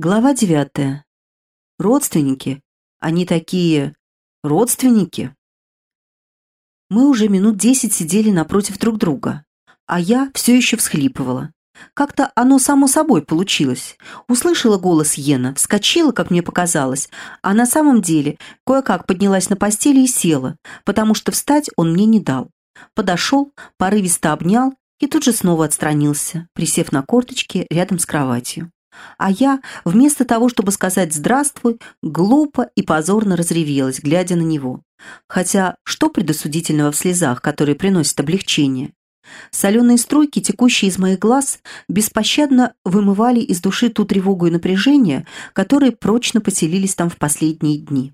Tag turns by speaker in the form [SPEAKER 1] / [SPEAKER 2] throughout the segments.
[SPEAKER 1] Глава девятая. Родственники. Они такие... родственники. Мы уже минут десять сидели напротив друг друга, а я все еще всхлипывала. Как-то оно само собой получилось. Услышала голос Йена, вскочила, как мне показалось, а на самом деле кое-как поднялась на постели и села, потому что встать он мне не дал. Подошел, порывисто обнял и тут же снова отстранился, присев на корточки рядом с кроватью. А я, вместо того, чтобы сказать «здравствуй», глупо и позорно разревелась, глядя на него. Хотя что предосудительного в слезах, которые приносят облегчение? Соленые струйки, текущие из моих глаз, беспощадно вымывали из души ту тревогу и напряжение, которые прочно поселились там в последние дни.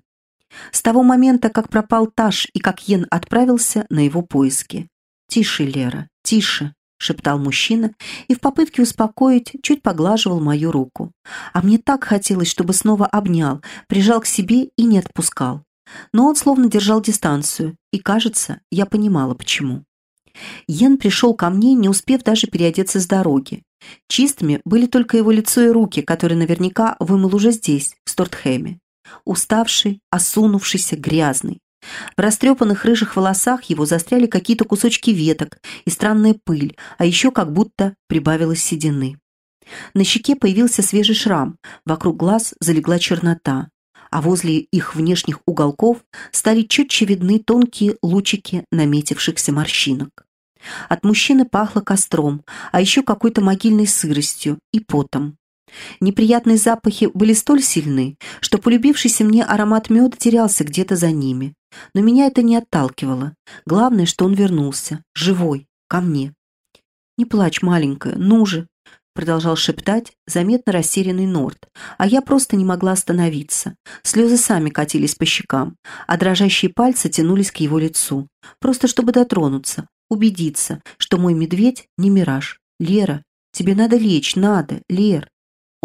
[SPEAKER 1] С того момента, как пропал Таш и как Йен отправился на его поиски. «Тише, Лера, тише», — шептал мужчина и в попытке успокоить чуть поглаживал мою руку. А мне так хотелось, чтобы снова обнял, прижал к себе и не отпускал. Но он словно держал дистанцию, и, кажется, я понимала, почему. Йен пришел ко мне, не успев даже переодеться с дороги. Чистыми были только его лицо и руки, которые наверняка вымыл уже здесь, в Стортхеме. Уставший, осунувшийся, грязный. В растрепанных рыжих волосах его застряли какие-то кусочки веток и странная пыль, а еще как будто прибавилось седины. На щеке появился свежий шрам, вокруг глаз залегла чернота, а возле их внешних уголков стали четче видны тонкие лучики наметившихся морщинок. От мужчины пахло костром, а еще какой-то могильной сыростью и потом. Неприятные запахи были столь сильны, что полюбившийся мне аромат меда терялся где-то за ними. Но меня это не отталкивало. Главное, что он вернулся, живой, ко мне. «Не плачь, маленькая, ну же!» продолжал шептать заметно растерянный Норт, а я просто не могла остановиться. Слезы сами катились по щекам, а дрожащие пальцы тянулись к его лицу, просто чтобы дотронуться, убедиться, что мой медведь не мираж. «Лера, тебе надо лечь, надо, Лер!»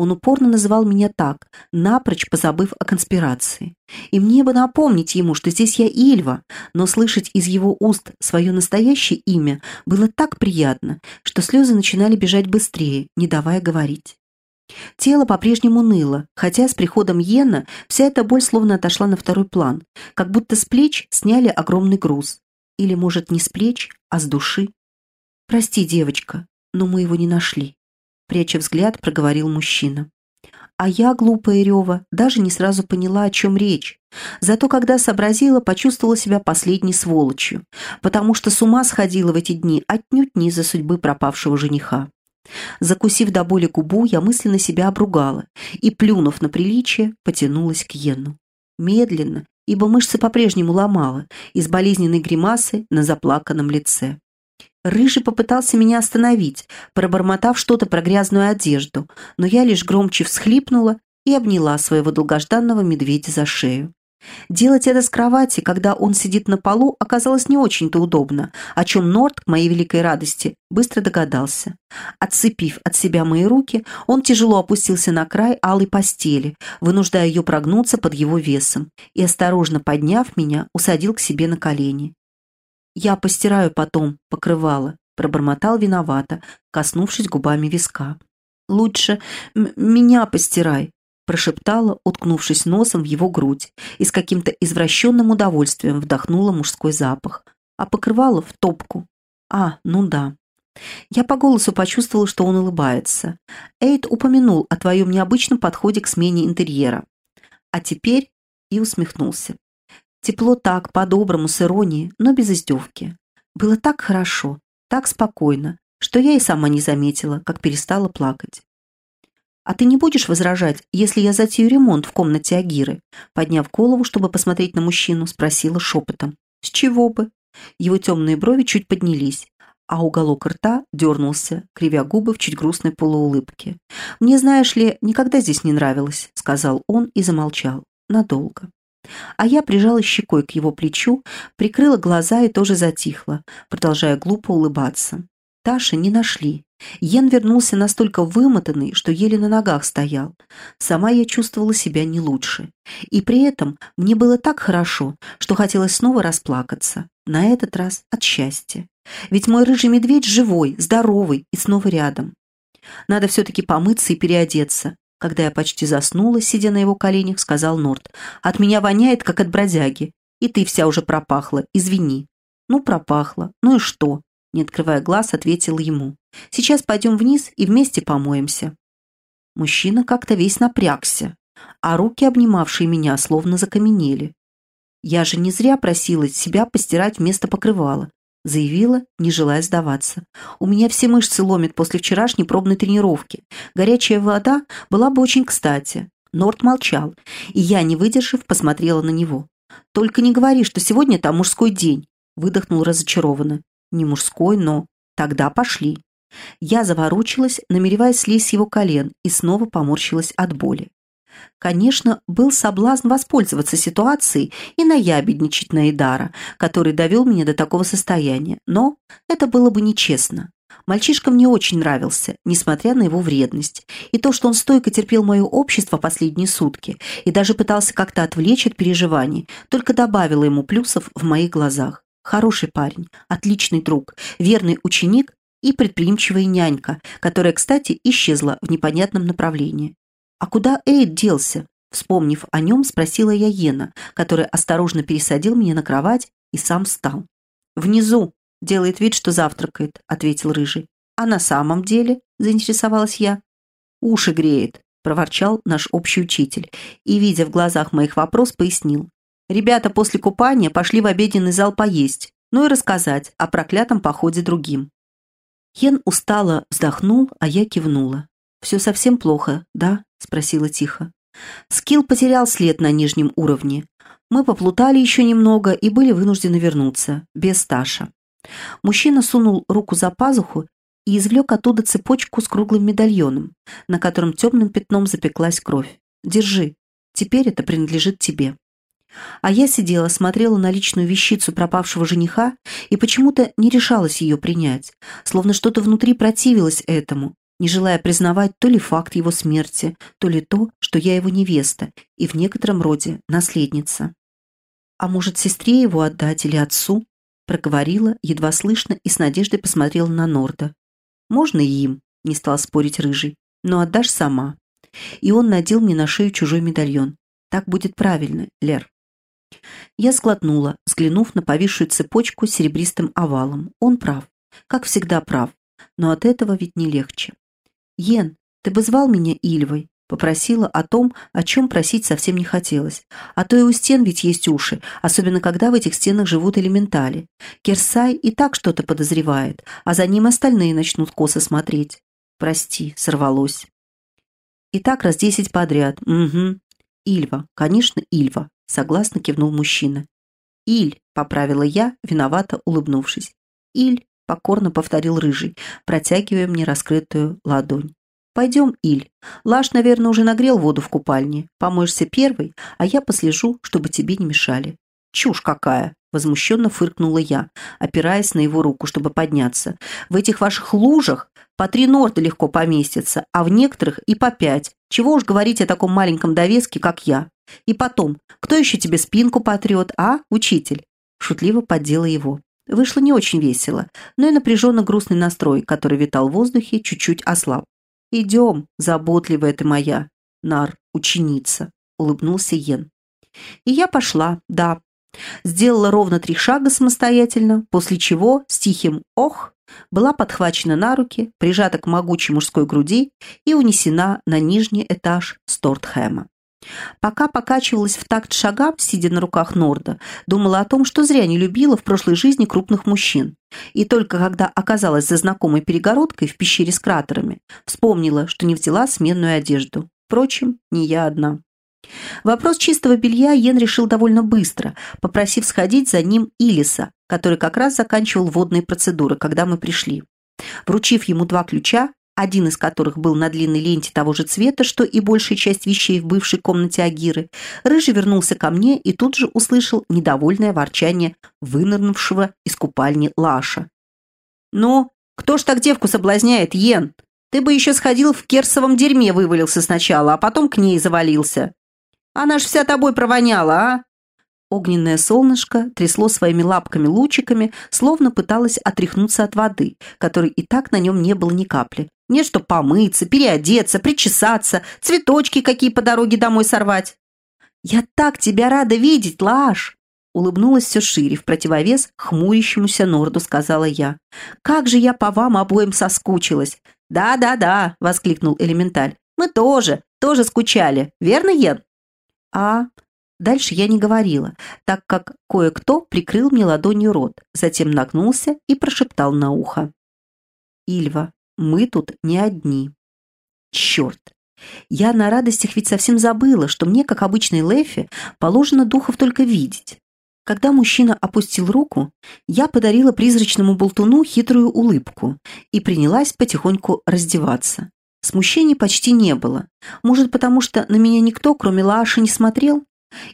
[SPEAKER 1] Он упорно называл меня так, напрочь позабыв о конспирации. И мне бы напомнить ему, что здесь я Ильва, но слышать из его уст свое настоящее имя было так приятно, что слезы начинали бежать быстрее, не давая говорить. Тело по-прежнему ныло, хотя с приходом Йена вся эта боль словно отошла на второй план, как будто с плеч сняли огромный груз. Или, может, не с плеч, а с души. «Прости, девочка, но мы его не нашли» пряча взгляд, проговорил мужчина. А я, глупая Рева, даже не сразу поняла, о чем речь. Зато когда сообразила, почувствовала себя последней сволочью, потому что с ума сходила в эти дни отнюдь не из-за судьбы пропавшего жениха. Закусив до боли губу, я мысленно себя обругала и, плюнув на приличие, потянулась к Йену. Медленно, ибо мышцы по-прежнему ломала, из болезненной гримасы на заплаканном лице. Рыжий попытался меня остановить, пробормотав что-то про грязную одежду, но я лишь громче всхлипнула и обняла своего долгожданного медведя за шею. Делать это с кровати, когда он сидит на полу, оказалось не очень-то удобно, о чем Норт, к моей великой радости, быстро догадался. Отцепив от себя мои руки, он тяжело опустился на край алой постели, вынуждая ее прогнуться под его весом, и, осторожно подняв меня, усадил к себе на колени. «Я постираю потом покрывало», — пробормотал виновато, коснувшись губами виска. «Лучше меня постирай», — прошептала, уткнувшись носом в его грудь, и с каким-то извращенным удовольствием вдохнула мужской запах. А покрывало в топку. «А, ну да». Я по голосу почувствовала, что он улыбается. Эйд упомянул о твоем необычном подходе к смене интерьера. А теперь и усмехнулся. Тепло так, по-доброму, с иронией, но без издевки. Было так хорошо, так спокойно, что я и сама не заметила, как перестала плакать. «А ты не будешь возражать, если я затею ремонт в комнате Агиры?» Подняв голову, чтобы посмотреть на мужчину, спросила шепотом. «С чего бы?» Его темные брови чуть поднялись, а уголок рта дернулся, кривя губы в чуть грустной полуулыбке. «Мне, знаешь ли, никогда здесь не нравилось», — сказал он и замолчал. Надолго. А я прижала щекой к его плечу, прикрыла глаза и тоже затихла, продолжая глупо улыбаться. Таши не нашли. Йен вернулся настолько вымотанный, что еле на ногах стоял. Сама я чувствовала себя не лучше. И при этом мне было так хорошо, что хотелось снова расплакаться. На этот раз от счастья. Ведь мой рыжий медведь живой, здоровый и снова рядом. Надо все-таки помыться и переодеться. Когда я почти заснула, сидя на его коленях, сказал Норт. «От меня воняет, как от бродяги. И ты вся уже пропахла. Извини». «Ну, пропахла. Ну и что?» Не открывая глаз, ответил ему. «Сейчас пойдем вниз и вместе помоемся». Мужчина как-то весь напрягся, а руки, обнимавшие меня, словно закаменели. Я же не зря просила себя постирать вместо покрывала. Заявила, не желая сдаваться. У меня все мышцы ломят после вчерашней пробной тренировки. Горячая вода была бы очень кстати. Норт молчал, и я, не выдержав, посмотрела на него. «Только не говори, что сегодня там мужской день», выдохнул разочарованно. «Не мужской, но...» «Тогда пошли». Я заворочилась, намереваясь слезть с его колен, и снова поморщилась от боли. Конечно, был соблазн воспользоваться ситуацией и наябедничать на Идара, который довел меня до такого состояния, но это было бы нечестно. Мальчишка мне очень нравился, несмотря на его вредность. И то, что он стойко терпел мое общество последние сутки и даже пытался как-то отвлечь от переживаний, только добавило ему плюсов в моих глазах. Хороший парень, отличный друг, верный ученик и предприимчивая нянька, которая, кстати, исчезла в непонятном направлении. «А куда Эйд делся?» Вспомнив о нем, спросила я Йена, который осторожно пересадил меня на кровать и сам встал. «Внизу. Делает вид, что завтракает», — ответил Рыжий. «А на самом деле?» — заинтересовалась я. «Уши греет», — проворчал наш общий учитель, и, видя в глазах моих вопрос, пояснил. «Ребята после купания пошли в обеденный зал поесть, ну и рассказать о проклятом походе другим». Йен устало вздохнул, а я кивнула. «Все совсем плохо, да?» — спросила тихо. Скилл потерял след на нижнем уровне. Мы поплутали еще немного и были вынуждены вернуться, без Таша. Мужчина сунул руку за пазуху и извлек оттуда цепочку с круглым медальоном, на котором темным пятном запеклась кровь. «Держи, теперь это принадлежит тебе». А я сидела, смотрела на личную вещицу пропавшего жениха и почему-то не решалась ее принять, словно что-то внутри противилось этому, не желая признавать то ли факт его смерти, то ли то, что я его невеста и в некотором роде наследница. «А может, сестре его отдать или отцу?» проговорила, едва слышно, и с надеждой посмотрела на Норда. «Можно и им», — не стал спорить Рыжий, — «но отдашь сама». И он надел мне на шею чужой медальон. «Так будет правильно, Лер». Я сглотнула, взглянув на повисшую цепочку серебристым овалом. Он прав. Как всегда прав. Но от этого ведь не легче. «Йен, ты бы звал меня Ильвой?» Попросила о том, о чем просить совсем не хотелось. А то и у стен ведь есть уши, особенно когда в этих стенах живут элементали. Керсай и так что-то подозревает, а за ним остальные начнут косо смотреть. Прости, сорвалось. И так раз десять подряд. Угу. Ильва, конечно, Ильва, согласно кивнул мужчина. Иль, поправила я, виновато улыбнувшись. Иль, покорно повторил Рыжий, протягивая мне раскрытую ладонь. «Пойдем, Иль. Лаш, наверное, уже нагрел воду в купальне. Помоешься первой, а я послежу, чтобы тебе не мешали». «Чушь какая!» – возмущенно фыркнула я, опираясь на его руку, чтобы подняться. «В этих ваших лужах по три норда легко поместятся, а в некоторых и по пять. Чего уж говорить о таком маленьком довеске, как я. И потом, кто еще тебе спинку потрет, а, учитель?» Шутливо поддела его. Вышло не очень весело, но и напряженно грустный настрой, который витал в воздухе, чуть-чуть ослаб. «Идем, заботливая ты моя, нар, ученица», — улыбнулся Йен. И я пошла, да. Сделала ровно три шага самостоятельно, после чего с тихим «ох» была подхвачена на руки, прижата к могучей мужской груди и унесена на нижний этаж Стортхэма. Пока покачивалась в такт шагам, сидя на руках Норда, думала о том, что зря не любила в прошлой жизни крупных мужчин. И только когда оказалась за знакомой перегородкой в пещере с кратерами, вспомнила, что не взяла сменную одежду. Впрочем, не я одна. Вопрос чистого белья Йен решил довольно быстро, попросив сходить за ним Илиса, который как раз заканчивал водные процедуры, когда мы пришли. Вручив ему два ключа, один из которых был на длинной ленте того же цвета, что и большая часть вещей в бывшей комнате Агиры, Рыжий вернулся ко мне и тут же услышал недовольное ворчание вынырнувшего из купальни Лаша. «Ну, кто ж так девку соблазняет, Йен? Ты бы еще сходил в керсовом дерьме вывалился сначала, а потом к ней завалился. Она ж вся тобой провоняла, а? Огненное солнышко трясло своими лапками-лучиками, словно пыталось отряхнуться от воды, которой и так на нем не было ни капли, Не что помыться, переодеться, причесаться, цветочки какие по дороге домой сорвать. «Я так тебя рада видеть, Лаш!» Улыбнулась все шире, в противовес хмурящемуся Норду сказала я. «Как же я по вам обоим соскучилась!» «Да-да-да!» — воскликнул Элементаль. «Мы тоже, тоже скучали, верно, Ен?» «А...» Дальше я не говорила, так как кое-кто прикрыл мне ладонью рот, затем нагнулся и прошептал на ухо. «Ильва, мы тут не одни». «Черт! Я на радостях ведь совсем забыла, что мне, как обычной Лэфи, положено духов только видеть. Когда мужчина опустил руку, я подарила призрачному болтуну хитрую улыбку и принялась потихоньку раздеваться. Смущений почти не было. Может, потому что на меня никто, кроме Лаши, не смотрел?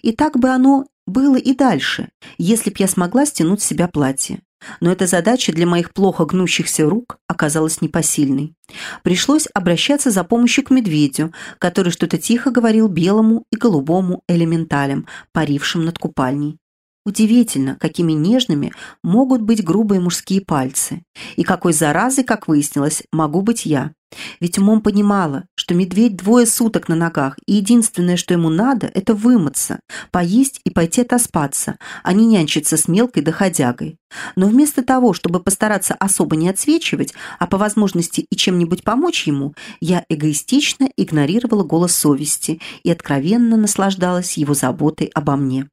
[SPEAKER 1] И так бы оно было и дальше, если б я смогла стянуть с себя платье. Но эта задача для моих плохо гнущихся рук оказалась непосильной. Пришлось обращаться за помощью к медведю, который что-то тихо говорил белому и голубому элементалям, парившим над купальней. Удивительно, какими нежными могут быть грубые мужские пальцы. И какой заразой, как выяснилось, могу быть я. Ведь умом понимала, что медведь двое суток на ногах, и единственное, что ему надо, это вымыться, поесть и пойти отоспаться, а не нянчиться с мелкой доходягой. Но вместо того, чтобы постараться особо не отсвечивать, а по возможности и чем-нибудь помочь ему, я эгоистично игнорировала голос совести и откровенно наслаждалась его заботой обо мне.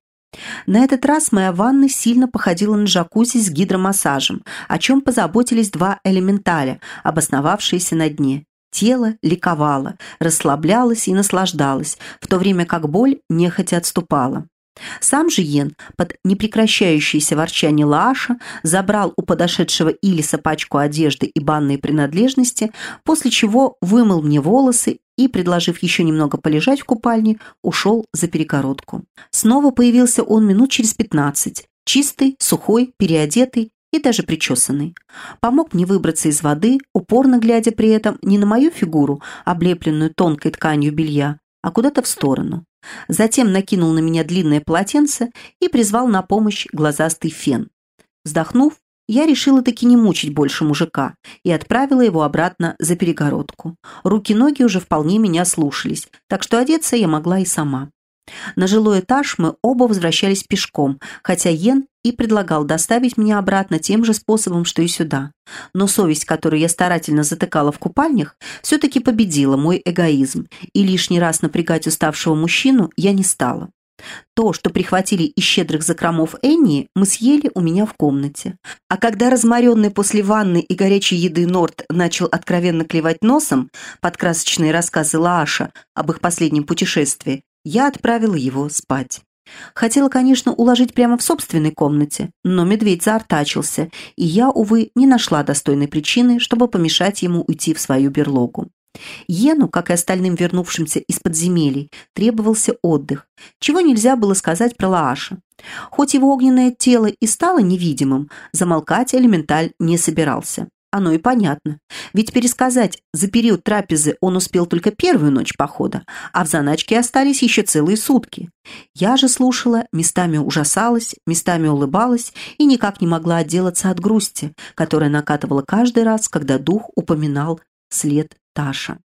[SPEAKER 1] На этот раз моя ванна сильно походила на джакузи с гидромассажем, о чем позаботились два элементаля, обосновавшиеся на дне. Тело ликовало, расслаблялось и наслаждалось, в то время как боль нехотя отступала. Сам же Йен, под непрекращающееся ворчание Лааша, забрал у подошедшего Илиса пачку одежды и банные принадлежности, после чего вымыл мне волосы и, предложив еще немного полежать в купальне, ушел за перегородку. Снова появился он минут через пятнадцать, чистый, сухой, переодетый и даже причесанный. Помог мне выбраться из воды, упорно глядя при этом не на мою фигуру, облепленную тонкой тканью белья, а куда-то в сторону. Затем накинул на меня длинное полотенце и призвал на помощь глазастый фен. Вздохнув, я решила таки не мучить больше мужика и отправила его обратно за перегородку. Руки-ноги уже вполне меня слушались, так что одеться я могла и сама. На жилой этаж мы оба возвращались пешком, хотя Йен и предлагал доставить меня обратно тем же способом, что и сюда. Но совесть, которую я старательно затыкала в купальнях, все-таки победила мой эгоизм, и лишний раз напрягать уставшего мужчину я не стала. То, что прихватили из щедрых закромов Энни, мы съели у меня в комнате. А когда разморенный после ванны и горячей еды Норт начал откровенно клевать носом под красочные рассказы Лааша об их последнем путешествии, я отправила его спать. Хотела, конечно, уложить прямо в собственной комнате, но медведь заортачился, и я, увы, не нашла достойной причины, чтобы помешать ему уйти в свою берлогу. Йену, как и остальным вернувшимся из подземелий, требовался отдых, чего нельзя было сказать про Лааша. Хоть его огненное тело и стало невидимым, замолкать элементаль не собирался. Оно и понятно. Ведь пересказать за период трапезы он успел только первую ночь похода, а в заначке остались еще целые сутки. Я же слушала, местами ужасалась, местами улыбалась и никак не могла отделаться от грусти, которая накатывала каждый раз, когда дух упоминал след Таша.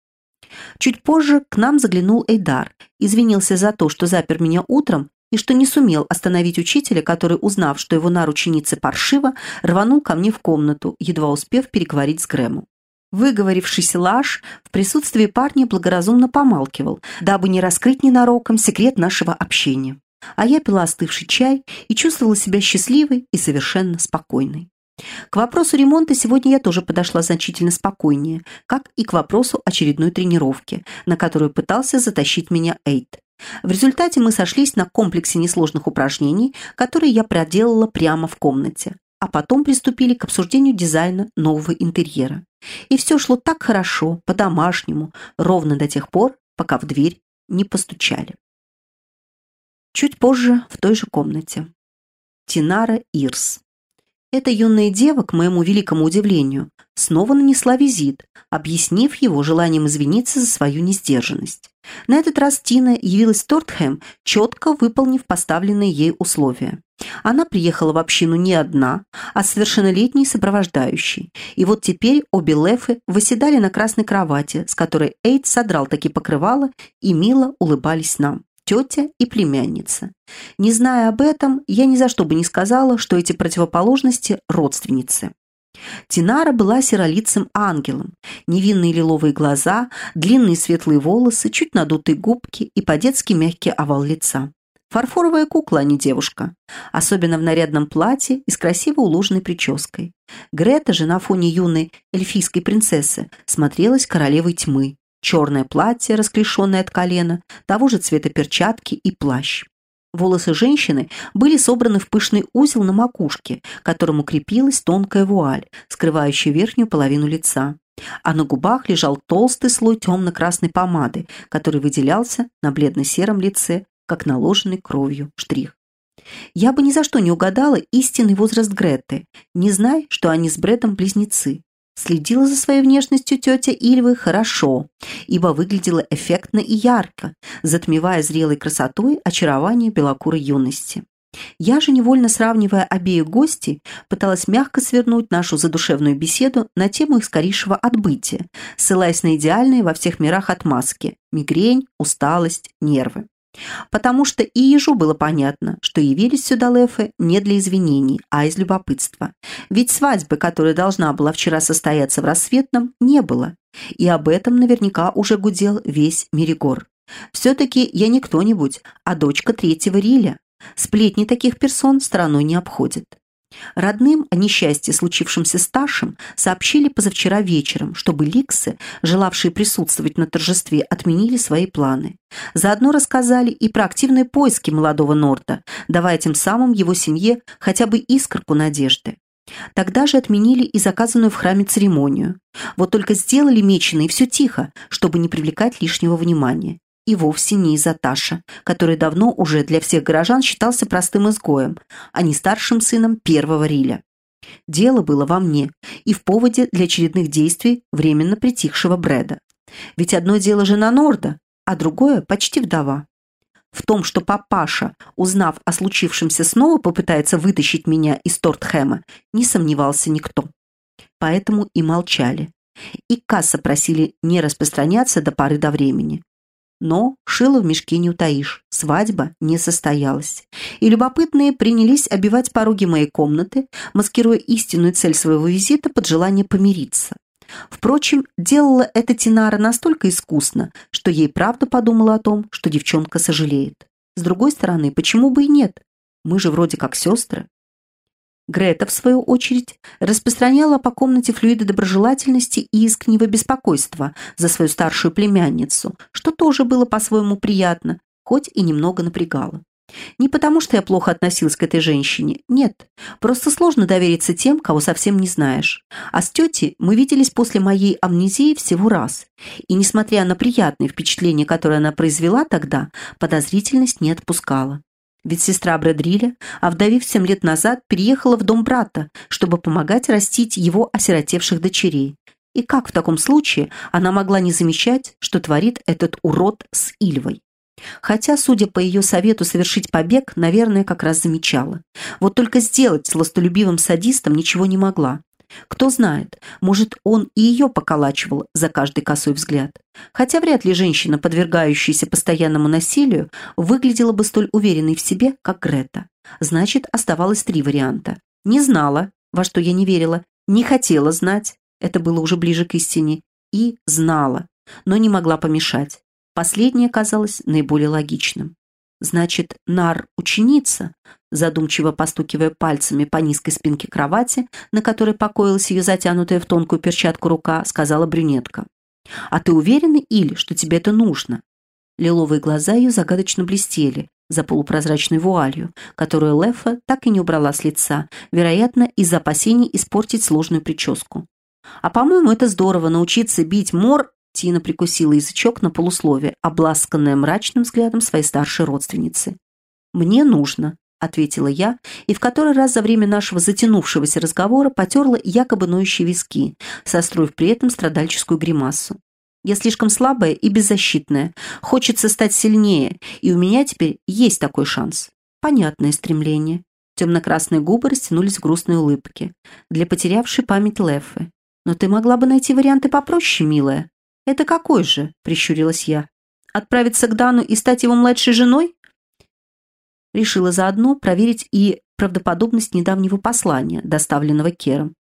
[SPEAKER 1] Чуть позже к нам заглянул Эйдар, извинился за то, что запер меня утром и что не сумел остановить учителя, который, узнав, что его нарученица паршива, рванул ко мне в комнату, едва успев переговорить с Грэмом. Выговорившийся Лаш в присутствии парня благоразумно помалкивал, дабы не раскрыть ненароком секрет нашего общения. А я пила остывший чай и чувствовала себя счастливой и совершенно спокойной. К вопросу ремонта сегодня я тоже подошла значительно спокойнее, как и к вопросу очередной тренировки, на которую пытался затащить меня Эйт. В результате мы сошлись на комплексе несложных упражнений, которые я проделала прямо в комнате, а потом приступили к обсуждению дизайна нового интерьера. И все шло так хорошо, по-домашнему, ровно до тех пор, пока в дверь не постучали. Чуть позже в той же комнате. Тинара Ирс. Эта юная дева, к моему великому удивлению, снова нанесла визит, объяснив его желанием извиниться за свою несдержанность. На этот раз Тина явилась в Тортхэм, четко выполнив поставленные ей условия. Она приехала в общину не одна, а совершеннолетней сопровождающей. И вот теперь обе Лефы выседали на красной кровати, с которой Эйд содрал таки покрывало и мило улыбались нам тетя и племянница. Не зная об этом, я ни за что бы не сказала, что эти противоположности – родственницы. Тинара была серолицым ангелом. Невинные лиловые глаза, длинные светлые волосы, чуть надутые губки и по-детски мягкий овал лица. Фарфоровая кукла, а не девушка. Особенно в нарядном платье и с красиво уложенной прической. Грета же на фоне юной эльфийской принцессы смотрелась королевой тьмы. Черное платье, расклешенное от колена, того же цвета перчатки и плащ. Волосы женщины были собраны в пышный узел на макушке, к которому крепилась тонкая вуаль, скрывающая верхнюю половину лица. А на губах лежал толстый слой темно-красной помады, который выделялся на бледно-сером лице, как наложенный кровью штрих. Я бы ни за что не угадала истинный возраст Греты, не зная, что они с Брэдом близнецы. Следила за своей внешностью тетя Ильвы хорошо, ибо выглядела эффектно и ярко, затмевая зрелой красотой очарование белокурой юности. Я же, невольно сравнивая обеих гостей, пыталась мягко свернуть нашу задушевную беседу на тему их скорейшего отбытия, ссылаясь на идеальные во всех мирах отмазки – мигрень, усталость, нервы. Потому что и ежу было понятно, что явились сюда Лефы не для извинений, а из любопытства. Ведь свадьбы, которая должна была вчера состояться в рассветном, не было. И об этом наверняка уже гудел весь Меригор. Все-таки я не кто-нибудь, а дочка третьего Риля. Сплетни таких персон страной не обходят. Родным о несчастье, случившемся с Ташем, сообщили позавчера вечером, чтобы ликсы, желавшие присутствовать на торжестве, отменили свои планы. Заодно рассказали и про активные поиски молодого Норта, давая тем самым его семье хотя бы искорку надежды. Тогда же отменили и заказанную в храме церемонию. Вот только сделали меченые все тихо, чтобы не привлекать лишнего внимания и вовсе не из-за Таша, который давно уже для всех горожан считался простым изгоем, а не старшим сыном первого Риля. Дело было во мне и в поводе для очередных действий временно притихшего Брэда. Ведь одно дело жена Норда, а другое почти вдова. В том, что папаша, узнав о случившемся, снова попытается вытащить меня из Тортхэма, не сомневался никто. Поэтому и молчали. И касса просили не распространяться до поры до времени. Но шило в мешке не утаишь, свадьба не состоялась. И любопытные принялись обивать пороги моей комнаты, маскируя истинную цель своего визита под желание помириться. Впрочем, делала это Тинара настолько искусно, что ей правда подумала о том, что девчонка сожалеет. С другой стороны, почему бы и нет? Мы же вроде как сестры. Грета, в свою очередь, распространяла по комнате флюиды доброжелательности и искреннего беспокойства за свою старшую племянницу, что тоже было по-своему приятно, хоть и немного напрягало. Не потому, что я плохо относилась к этой женщине, нет, просто сложно довериться тем, кого совсем не знаешь. А с тетей мы виделись после моей амнезии всего раз, и, несмотря на приятные впечатления, которые она произвела тогда, подозрительность не отпускала. Ведь сестра Брэдриля, овдовив семь лет назад, переехала в дом брата, чтобы помогать растить его осиротевших дочерей. И как в таком случае она могла не замечать, что творит этот урод с Ильвой? Хотя, судя по ее совету совершить побег, наверное, как раз замечала. Вот только сделать сластолюбивым садистом ничего не могла. Кто знает, может, он и ее поколачивал за каждый косой взгляд. Хотя вряд ли женщина, подвергающаяся постоянному насилию, выглядела бы столь уверенной в себе, как Грета. Значит, оставалось три варианта. Не знала, во что я не верила, не хотела знать, это было уже ближе к истине, и знала, но не могла помешать. Последнее казалось наиболее логичным. Значит, Нар – ученица, задумчиво постукивая пальцами по низкой спинке кровати, на которой покоилась ее затянутая в тонкую перчатку рука, сказала брюнетка. «А ты уверена, Иль, что тебе это нужно?» Лиловые глаза ее загадочно блестели за полупрозрачной вуалью, которую Лефа так и не убрала с лица, вероятно, из-за опасений испортить сложную прическу. «А по-моему, это здорово научиться бить мор Тина прикусила язычок на полуслове, обласканная мрачным взглядом своей старшей родственницы. «Мне нужно», ответила я, и в который раз за время нашего затянувшегося разговора потерла якобы ноющие виски, состроив при этом страдальческую гримасу. Я слишком слабая и беззащитная. Хочется стать сильнее, и у меня теперь есть такой шанс. Понятное стремление. Темно-красные губы растянулись в грустной улыбке. Для потерявшей память Лефы. Но ты могла бы найти варианты попроще, милая. Это какой же? Прищурилась я. Отправиться к Дану и стать его младшей женой? Решила заодно проверить и правдоподобность недавнего послания, доставленного Кером.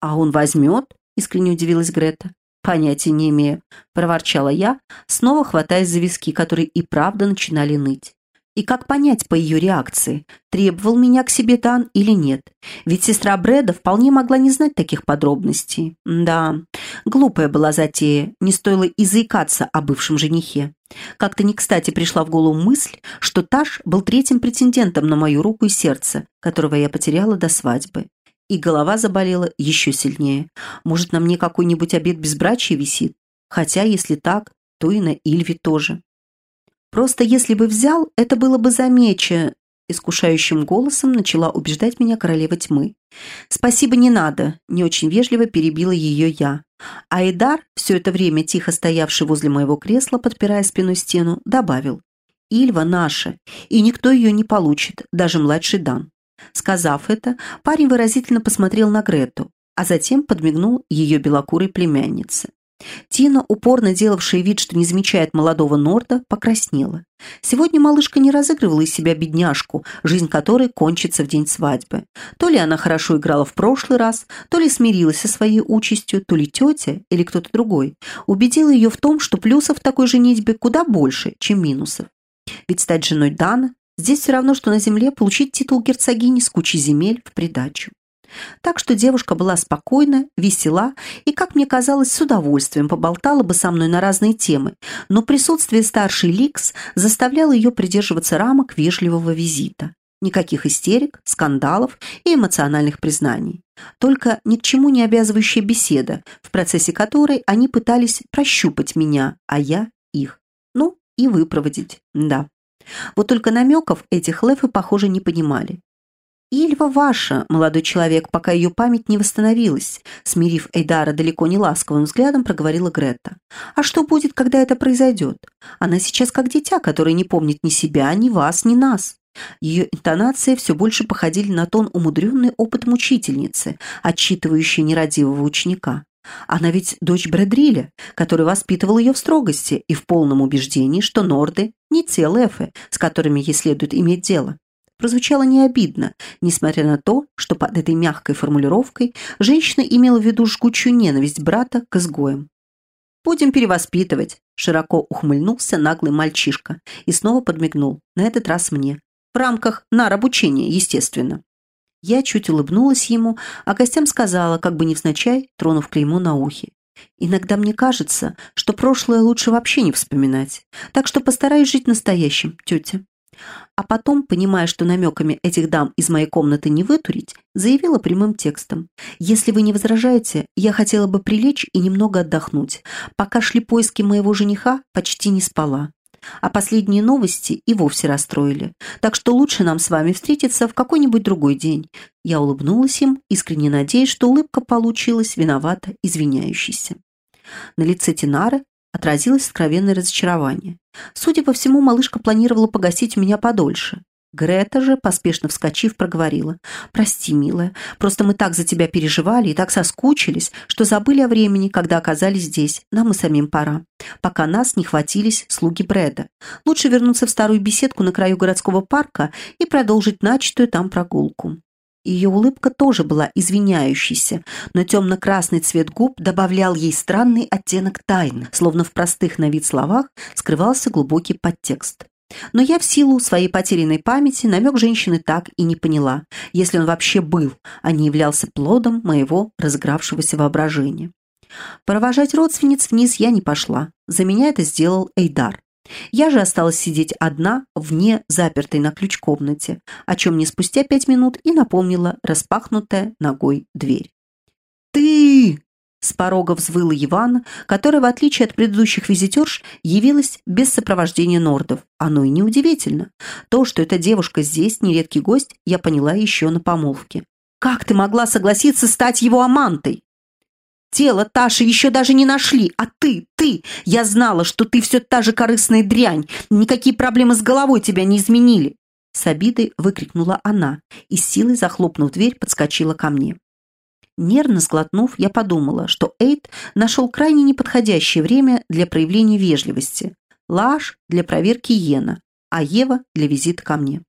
[SPEAKER 1] «А он возьмет?» – искренне удивилась Грета. «Понятия не имею», – проворчала я, снова хватаясь за виски, которые и правда начинали ныть. И как понять по ее реакции, требовал меня к себе Дан или нет? Ведь сестра Брэда вполне могла не знать таких подробностей. Да, глупая была затея, не стоило и заикаться о бывшем женихе. Как-то не кстати пришла в голову мысль, что Таш был третьим претендентом на мою руку и сердце, которого я потеряла до свадьбы. И голова заболела еще сильнее. Может, на мне какой-нибудь обед безбрачия висит? Хотя, если так, то и на Ильве тоже. Просто если бы взял, это было бы замече, искушающим голосом начала убеждать меня королева тьмы. «Спасибо, не надо», – не очень вежливо перебила ее я. А Эдар, все это время тихо стоявший возле моего кресла, подпирая спиной стену, добавил. «Ильва наша, и никто ее не получит, даже младший Дан». Сказав это, парень выразительно посмотрел на Грету, а затем подмигнул ее белокурой племяннице. Тина, упорно делавшая вид, что не замечает молодого Норда, покраснела. Сегодня малышка не разыгрывала из себя бедняжку, жизнь которой кончится в день свадьбы. То ли она хорошо играла в прошлый раз, то ли смирилась со своей участью, то ли тетя или кто-то другой убедила ее в том, что плюсов в такой женитьбе куда больше, чем минусов. Ведь стать женой Дана здесь все равно, что на земле получить титул герцогини с кучей земель в придачу. Так что девушка была спокойна, весела и, как мне казалось, с удовольствием поболтала бы со мной на разные темы, но присутствие старшей Ликс заставляло ее придерживаться рамок вежливого визита. Никаких истерик, скандалов и эмоциональных признаний. Только ни к чему не обязывающая беседа, в процессе которой они пытались прощупать меня, а я их. Ну, и выпроводить, да. Вот только намеков этих лефы, похоже, не понимали. «Ильва ваша, молодой человек, пока ее память не восстановилась», смирив Эйдара далеко не ласковым взглядом, проговорила Грета. «А что будет, когда это произойдет? Она сейчас как дитя, которое не помнит ни себя, ни вас, ни нас». Ее интонации все больше походили на тон умудренный опыт мучительницы, отчитывающей нерадивого ученика. Она ведь дочь Брэдриля, который воспитывал ее в строгости и в полном убеждении, что норды не те лефы, с которыми ей следует иметь дело прозвучало не обидно, несмотря на то, что под этой мягкой формулировкой женщина имела в виду жгучую ненависть брата к изгоям. «Будем перевоспитывать», – широко ухмыльнулся наглый мальчишка и снова подмигнул, на этот раз мне. В рамках нар естественно. Я чуть улыбнулась ему, а гостям сказала, как бы невзначай, тронув клеймо на ухе. Иногда мне кажется, что прошлое лучше вообще не вспоминать. Так что постараюсь жить настоящим, тетя. А потом, понимая, что намеками этих дам из моей комнаты не вытурить, заявила прямым текстом. «Если вы не возражаете, я хотела бы прилечь и немного отдохнуть. Пока шли поиски моего жениха, почти не спала. А последние новости и вовсе расстроили. Так что лучше нам с вами встретиться в какой-нибудь другой день». Я улыбнулась им, искренне надеясь, что улыбка получилась виновата, извиняющейся. На лице Тинары отразилось откровенное разочарование. Судя по всему, малышка планировала погостить у меня подольше. Грета же, поспешно вскочив, проговорила. «Прости, милая, просто мы так за тебя переживали и так соскучились, что забыли о времени, когда оказались здесь. Нам и самим пора. Пока нас не хватились слуги Брэда. Лучше вернуться в старую беседку на краю городского парка и продолжить начатую там прогулку». Ее улыбка тоже была извиняющейся, но темно-красный цвет губ добавлял ей странный оттенок тайны, словно в простых на вид словах скрывался глубокий подтекст. Но я в силу своей потерянной памяти намек женщины так и не поняла, если он вообще был, а не являлся плодом моего разыгравшегося воображения. Провожать родственниц вниз я не пошла. За меня это сделал Эйдар. Я же осталась сидеть одна вне запертой на ключ комнате, о чем мне спустя пять минут и напомнила распахнутая ногой дверь. «Ты!» С порога взвыла Ивана, которая, в отличие от предыдущих визитерш, явилась без сопровождения нордов. Оно и неудивительно. То, что эта девушка здесь, нередкий гость, я поняла еще на помолвке. «Как ты могла согласиться стать его амантой?» Тело Таши еще даже не нашли, а ты, ты, я знала, что ты все та же корыстная дрянь, никакие проблемы с головой тебя не изменили. С обидой выкрикнула она и с силой, захлопнув дверь, подскочила ко мне. Нервно сглотнув, я подумала, что Эйд нашел крайне неподходящее время для проявления вежливости. Лаш для проверки Йена, а Ева для визита ко мне.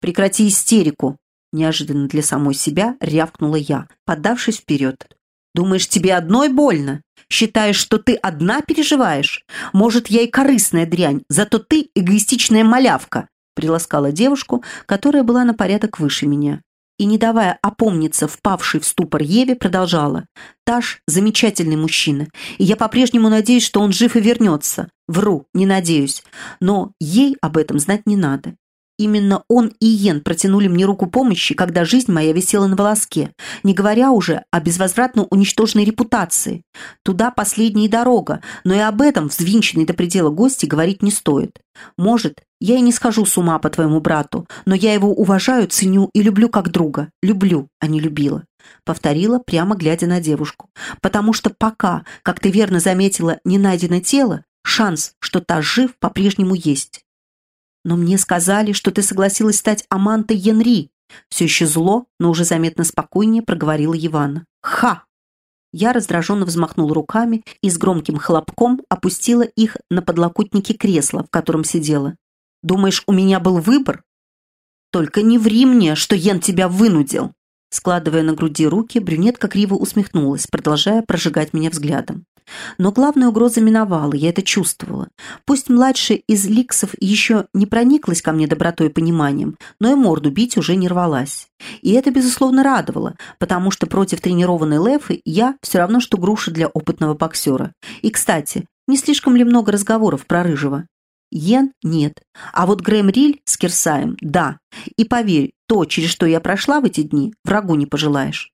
[SPEAKER 1] «Прекрати истерику!» Неожиданно для самой себя рявкнула я, подавшись вперед. «Думаешь, тебе одной больно? Считаешь, что ты одна переживаешь? Может, я и корыстная дрянь, зато ты эгоистичная малявка!» приласкала девушку, которая была на порядок выше меня и, не давая опомниться впавшей в ступор Еве, продолжала. «Таш – замечательный мужчина, и я по-прежнему надеюсь, что он жив и вернется. Вру, не надеюсь, но ей об этом знать не надо. Именно он и Йен протянули мне руку помощи, когда жизнь моя висела на волоске, не говоря уже о безвозвратно уничтоженной репутации. Туда последняя дорога, но и об этом взвинченный до предела гости говорить не стоит. Может, я и не схожу с ума по твоему брату, но я его уважаю, ценю и люблю как друга. Люблю, а не любила. Повторила, прямо глядя на девушку. Потому что пока, как ты верно заметила, не найдено тело, шанс, что та жив, по-прежнему есть. Но мне сказали, что ты согласилась стать Амантой Янри. Все еще зло, но уже заметно спокойнее проговорила Ивана. Ха! Я раздраженно взмахнул руками и с громким хлопком опустила их на подлокотники кресла, в котором сидела. «Думаешь, у меня был выбор?» «Только не ври мне, что Йен тебя вынудил!» Складывая на груди руки, брюнетка криво усмехнулась, продолжая прожигать меня взглядом. Но главная угроза миновала, я это чувствовала. Пусть младшая из ликсов еще не прониклась ко мне добротой и пониманием, но и морду бить уже не рвалась. И это, безусловно, радовало, потому что против тренированной Лефы я все равно, что груша для опытного боксера. И, кстати, не слишком ли много разговоров про Рыжего? Йен – нет. А вот Грэм Риль с Кирсаем – да. И поверь, то, через что я прошла в эти дни, врагу не пожелаешь.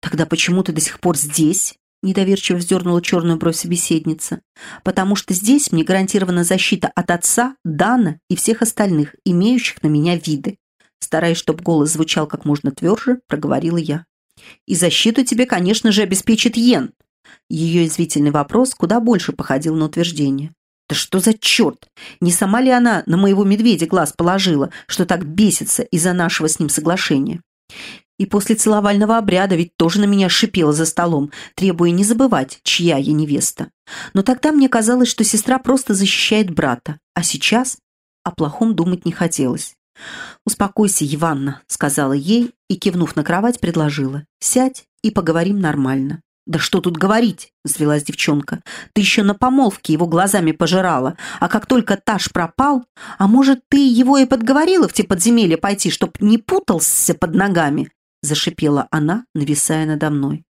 [SPEAKER 1] Тогда почему ты до сих пор здесь? Недоверчиво вздернула черную бровь собеседница. «Потому что здесь мне гарантирована защита от отца, Дана и всех остальных, имеющих на меня виды». Стараясь, чтобы голос звучал как можно тверже, проговорила я. «И защиту тебе, конечно же, обеспечит Йен». Ее извительный вопрос куда больше походил на утверждение. «Да что за черт? Не сама ли она на моего медведя глаз положила, что так бесится из-за нашего с ним соглашения?» И после целовального обряда ведь тоже на меня шипела за столом, требуя не забывать, чья я невеста. Но тогда мне казалось, что сестра просто защищает брата, а сейчас о плохом думать не хотелось. «Успокойся, Иванна», — сказала ей и, кивнув на кровать, предложила. «Сядь и поговорим нормально». «Да что тут говорить?» — взвелась девчонка. «Ты еще на помолвке его глазами пожирала, а как только Таш пропал, а может, ты его и подговорила в те подземелья пойти, чтоб не путался под ногами?» Зашипела она, нависая надо мной.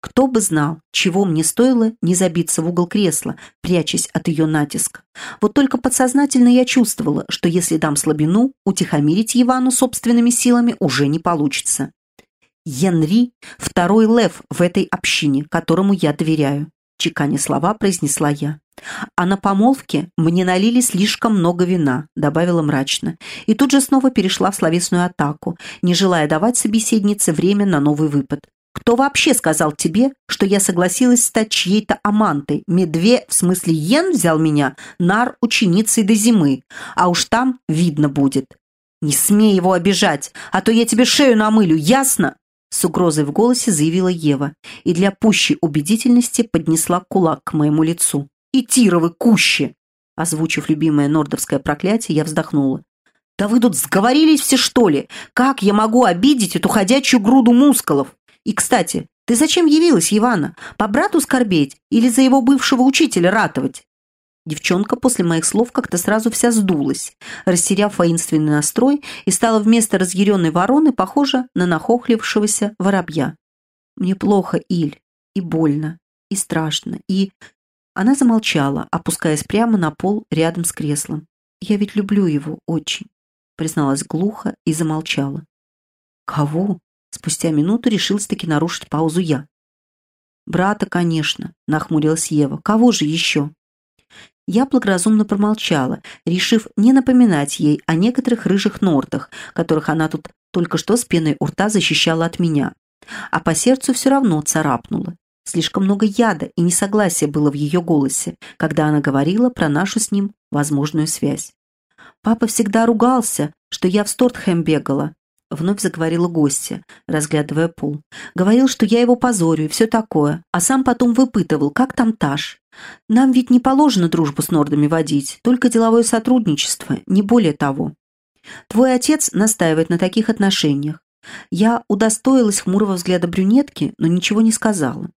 [SPEAKER 1] Кто бы знал, чего мне стоило не забиться в угол кресла, прячась от ее натиска. Вот только подсознательно я чувствовала, что если дам слабину, утихомирить Ивану собственными силами уже не получится. Янри – второй лев в этой общине, которому я доверяю. Чеканя слова произнесла я. «А на помолвке мне налили слишком много вина», добавила мрачно. И тут же снова перешла в словесную атаку, не желая давать собеседнице время на новый выпад. «Кто вообще сказал тебе, что я согласилась стать чьей-то амантой? Медве, в смысле Йен взял меня, нар ученицей до зимы, а уж там видно будет. Не смей его обижать, а то я тебе шею намылю, ясно?» С угрозой в голосе заявила Ева и для пущей убедительности поднесла кулак к моему лицу. «И тировы кущи!» Озвучив любимое нордовское проклятие, я вздохнула. «Да вы тут сговорились все, что ли? Как я могу обидеть эту ходячую груду мускулов? И, кстати, ты зачем явилась, Ивана? По брату скорбеть или за его бывшего учителя ратовать?» Девчонка после моих слов как-то сразу вся сдулась, растеряв воинственный настрой и стала вместо разъяренной вороны похожа на нахохлившегося воробья. «Мне плохо, Иль, и больно, и страшно, и...» Она замолчала, опускаясь прямо на пол рядом с креслом. «Я ведь люблю его очень», призналась глухо и замолчала. «Кого?» Спустя минуту решилась таки нарушить паузу я. «Брата, конечно», — нахмурилась Ева. «Кого же еще?» Я благоразумно промолчала, решив не напоминать ей о некоторых рыжих нортах, которых она тут только что с пеной у рта защищала от меня. А по сердцу все равно царапнула. Слишком много яда и несогласия было в ее голосе, когда она говорила про нашу с ним возможную связь. Папа всегда ругался, что я в Стортхэм бегала, Вновь заговорила гостья, разглядывая пол. Говорил, что я его позорю и все такое, а сам потом выпытывал, как там Таш. Нам ведь не положено дружбу с Нордами водить, только деловое сотрудничество, не более того. Твой отец настаивает на таких отношениях. Я удостоилась хмурого взгляда брюнетки, но ничего не сказала.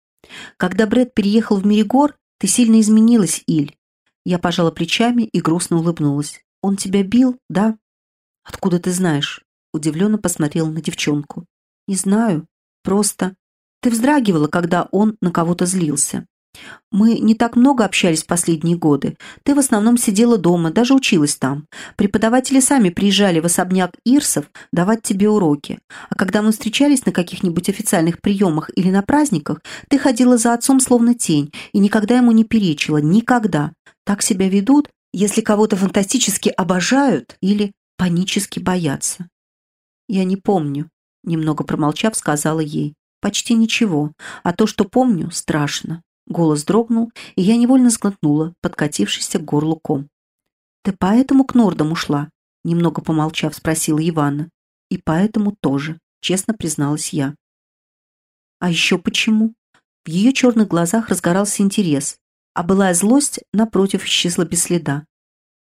[SPEAKER 1] Когда Бред переехал в Меригор, ты сильно изменилась, Иль. Я пожала плечами и грустно улыбнулась. Он тебя бил, да? Откуда ты знаешь? Удивленно посмотрела на девчонку. «Не знаю. Просто... Ты вздрагивала, когда он на кого-то злился. Мы не так много общались последние годы. Ты в основном сидела дома, даже училась там. Преподаватели сами приезжали в особняк Ирсов давать тебе уроки. А когда мы встречались на каких-нибудь официальных приемах или на праздниках, ты ходила за отцом словно тень и никогда ему не перечила. Никогда. Так себя ведут, если кого-то фантастически обожают или панически боятся. «Я не помню», — немного промолчав, сказала ей. «Почти ничего, а то, что помню, страшно». Голос дрогнул, и я невольно сглотнула, подкатившийся к горлу ком. «Ты поэтому к Нордам ушла?» Немного помолчав, спросила Ивана. «И поэтому тоже», честно призналась я. «А еще почему?» В ее черных глазах разгорался интерес, а былая злость, напротив, исчезла без следа.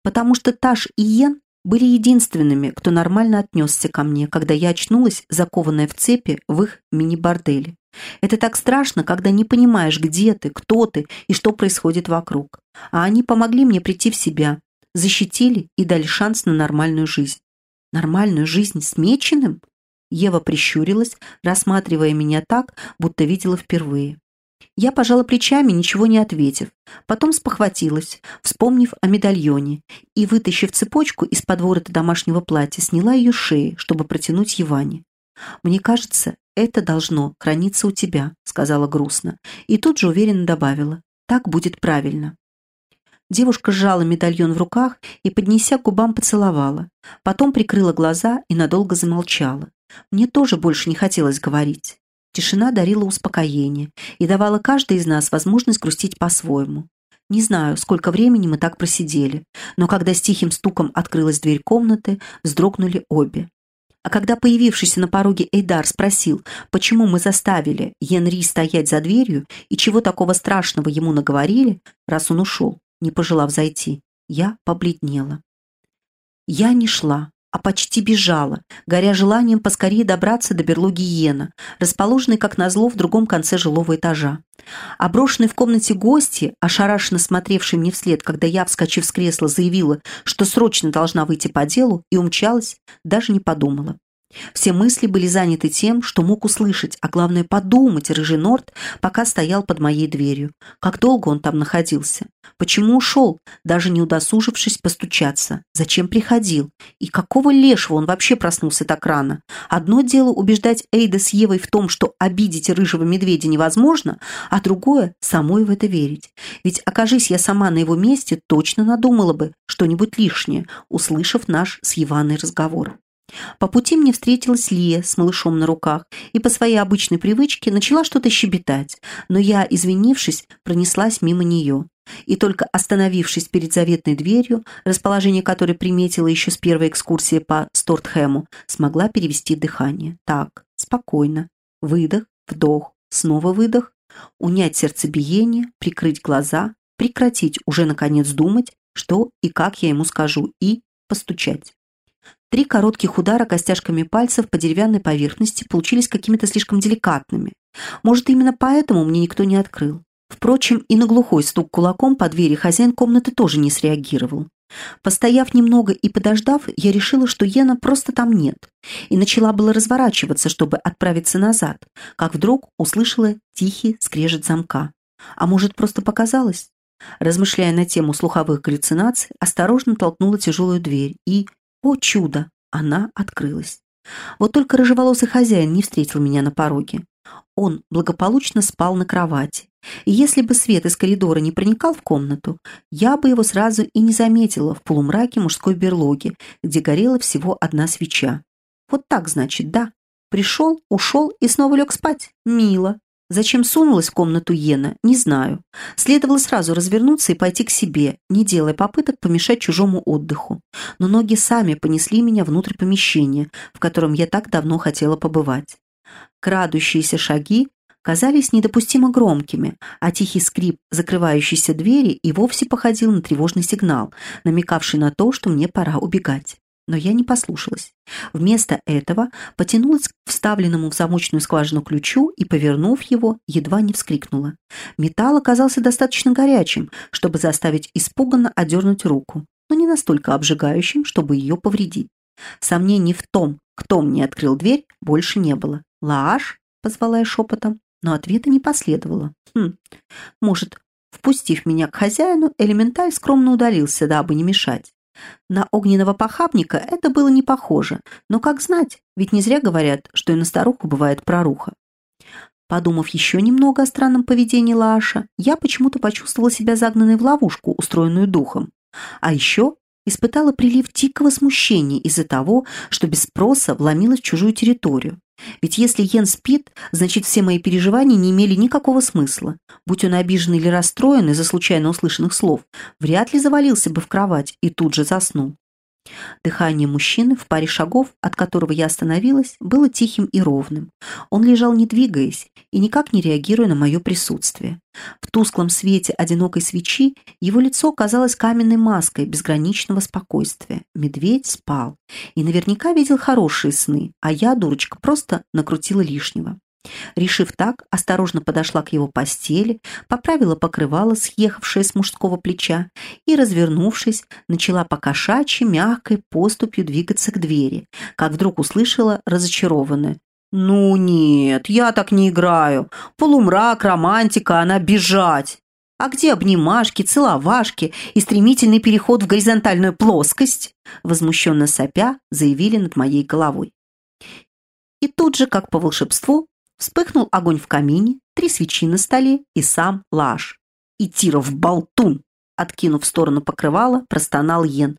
[SPEAKER 1] «Потому что Таш и Йен были единственными, кто нормально отнесся ко мне, когда я очнулась, закованная в цепи в их мини-борделе. Это так страшно, когда не понимаешь, где ты, кто ты и что происходит вокруг. А они помогли мне прийти в себя, защитили и дали шанс на нормальную жизнь. Нормальную жизнь с Меченым? Ева прищурилась, рассматривая меня так, будто видела впервые. Я пожала плечами, ничего не ответив. Потом спохватилась, вспомнив о медальоне, и, вытащив цепочку из подворота домашнего платья, сняла ее шеи, чтобы протянуть Еване. «Мне кажется, это должно храниться у тебя», — сказала грустно, и тут же уверенно добавила. «Так будет правильно». Девушка сжала медальон в руках и, поднеся к губам, поцеловала. Потом прикрыла глаза и надолго замолчала. Мне тоже больше не хотелось говорить. Тишина дарила успокоение и давала каждой из нас возможность грустить по-своему. Не знаю, сколько времени мы так просидели, но когда с тихим стуком открылась дверь комнаты, вздрогнули обе. А когда появившийся на пороге Эйдар спросил, почему мы заставили Йенри стоять за дверью и чего такого страшного ему наговорили, раз он ушел, не пожелав зайти, я побледнела. Я не шла, а почти бежала, горя желанием поскорее добраться до берлоги Йена, расположенной, как назло, в другом конце жилого этажа. Оброшенный в комнате гости, ошарашенно смотревший мне вслед, когда я, вскочив с кресла, заявила, что срочно должна выйти по делу, и умчалась, даже не подумала. Все мысли были заняты тем, что мог услышать, а главное подумать рыжий Норт, пока стоял под моей дверью. Как долго он там находился? Почему ушел, даже не удосужившись постучаться? Зачем приходил? И какого лешего он вообще проснулся так рано? Одно дело убеждать Эйда с Евой в том, что обидеть рыжего медведя невозможно, а другое – самой в это верить. Ведь окажись я сама на его месте, точно надумала бы что-нибудь лишнее, услышав наш с Еваной разговор. По пути мне встретилась Лия с малышом на руках и по своей обычной привычке начала что-то щебетать, но я, извинившись, пронеслась мимо нее. И только остановившись перед заветной дверью, расположение которой приметила еще с первой экскурсии по Стортхэму, смогла перевести дыхание. Так, спокойно. Выдох, вдох, снова выдох. Унять сердцебиение, прикрыть глаза, прекратить уже наконец думать, что и как я ему скажу, и постучать. Три коротких удара костяшками пальцев по деревянной поверхности получились какими-то слишком деликатными. Может, именно поэтому мне никто не открыл. Впрочем, и на глухой стук кулаком по двери хозяин комнаты тоже не среагировал. Постояв немного и подождав, я решила, что Йена просто там нет, и начала было разворачиваться, чтобы отправиться назад, как вдруг услышала тихий скрежет замка. А может, просто показалось? Размышляя на тему слуховых галлюцинаций, осторожно толкнула тяжелую дверь и, о чудо! Она открылась. Вот только рыжеволосый хозяин не встретил меня на пороге. Он благополучно спал на кровати. И если бы свет из коридора не проникал в комнату, я бы его сразу и не заметила в полумраке мужской берлоги, где горела всего одна свеча. Вот так, значит, да. Пришел, ушел и снова лег спать. Мило. Зачем сунулась в комнату Йена, не знаю. Следовало сразу развернуться и пойти к себе, не делая попыток помешать чужому отдыху. Но ноги сами понесли меня внутрь помещения, в котором я так давно хотела побывать. Крадущиеся шаги казались недопустимо громкими, а тихий скрип закрывающейся двери и вовсе походил на тревожный сигнал, намекавший на то, что мне пора убегать. Но я не послушалась. Вместо этого потянулась к вставленному в замочную скважину ключу и, повернув его, едва не вскрикнула. Металл оказался достаточно горячим, чтобы заставить испуганно одернуть руку, но не настолько обжигающим, чтобы ее повредить. Сомнений в том, кто мне открыл дверь, больше не было. «Лааш?» — позвала я шепотом, но ответа не последовало. Хм, может, впустив меня к хозяину, элементаль скромно удалился, дабы не мешать. На огненного похабника это было не похоже, но как знать, ведь не зря говорят, что и на старуху бывает проруха. Подумав еще немного о странном поведении Лааша, я почему-то почувствовала себя загнанной в ловушку, устроенную духом. А еще испытала прилив дикого смущения из-за того, что без спроса вломилась в чужую территорию. Ведь если Йен спит, значит все мои переживания не имели никакого смысла. Будь он обижен или расстроен из-за случайно услышанных слов, вряд ли завалился бы в кровать и тут же заснул. Дыхание мужчины в паре шагов, от которого я остановилась, было тихим и ровным. Он лежал не двигаясь и никак не реагируя на мое присутствие. В тусклом свете одинокой свечи его лицо казалось каменной маской безграничного спокойствия. Медведь спал и наверняка видел хорошие сны, а я, дурочка, просто накрутила лишнего. Решив так, осторожно подошла к его постели, поправила покрывало, съехавшее с мужского плеча, и, развернувшись, начала по кошачьи мягкой поступью двигаться к двери, как вдруг услышала разочарованное. «Ну нет, я так не играю. Полумрак, романтика, она бежать. А где обнимашки, целовашки и стремительный переход в горизонтальную плоскость?» Возмущенно сопя заявили над моей головой. И тут же, как по волшебству, Вспыхнул огонь в камине, три свечи на столе и сам Лаш. «И Тиров болтун!» Откинув в сторону покрывала, простонал Йен.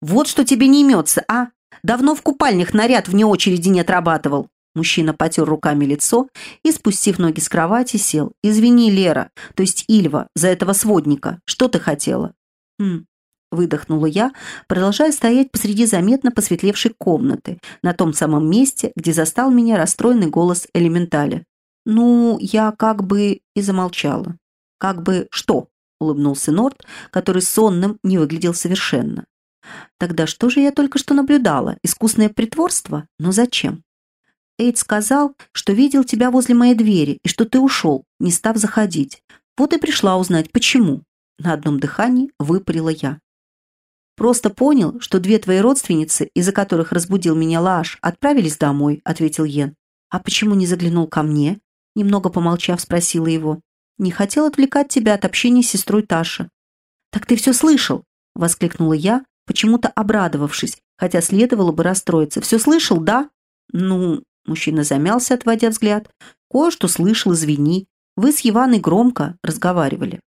[SPEAKER 1] «Вот что тебе не имется, а? Давно в купальнях наряд вне очереди не отрабатывал». Мужчина потер руками лицо и, спустив ноги с кровати, сел. «Извини, Лера, то есть Ильва, за этого сводника. Что ты хотела?» «Хм, выдохнула я, продолжая стоять посреди заметно посветлевшей комнаты, на том самом месте, где застал меня расстроенный голос элементаля. «Ну, я как бы...» и замолчала. «Как бы что?» — улыбнулся Норт, который сонным не выглядел совершенно. «Тогда что же я только что наблюдала? Искусное притворство? Но зачем?» Эйд сказал, что видел тебя возле моей двери и что ты ушел, не став заходить. Вот и пришла узнать, почему. На одном дыхании выпарила я. «Просто понял, что две твои родственницы, из-за которых разбудил меня Лаш, отправились домой», — ответил Йен. «А почему не заглянул ко мне?» Немного помолчав, спросила его. «Не хотел отвлекать тебя от общения с сестрой Таши». «Так ты все слышал?» — воскликнула я, почему-то обрадовавшись, хотя следовало бы расстроиться. «Все слышал, да?» «Ну...» — мужчина замялся, отводя взгляд. «Кое-что слышал, извини. Вы с Иваной громко разговаривали».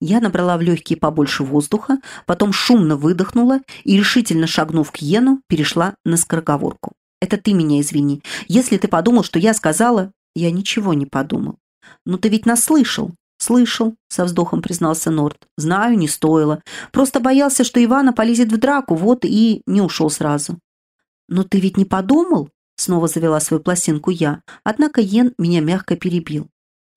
[SPEAKER 1] Я набрала в легкие побольше воздуха, потом шумно выдохнула и, решительно шагнув к Йену, перешла на скороговорку. «Это ты меня извини. Если ты подумал, что я сказала...» «Я ничего не подумал». «Но ты ведь нас слышал». «Слышал», — со вздохом признался Норт. «Знаю, не стоило. Просто боялся, что Ивана полезет в драку, вот и не ушел сразу». «Но ты ведь не подумал?» — снова завела свою пластинку я. Однако Йен меня мягко перебил.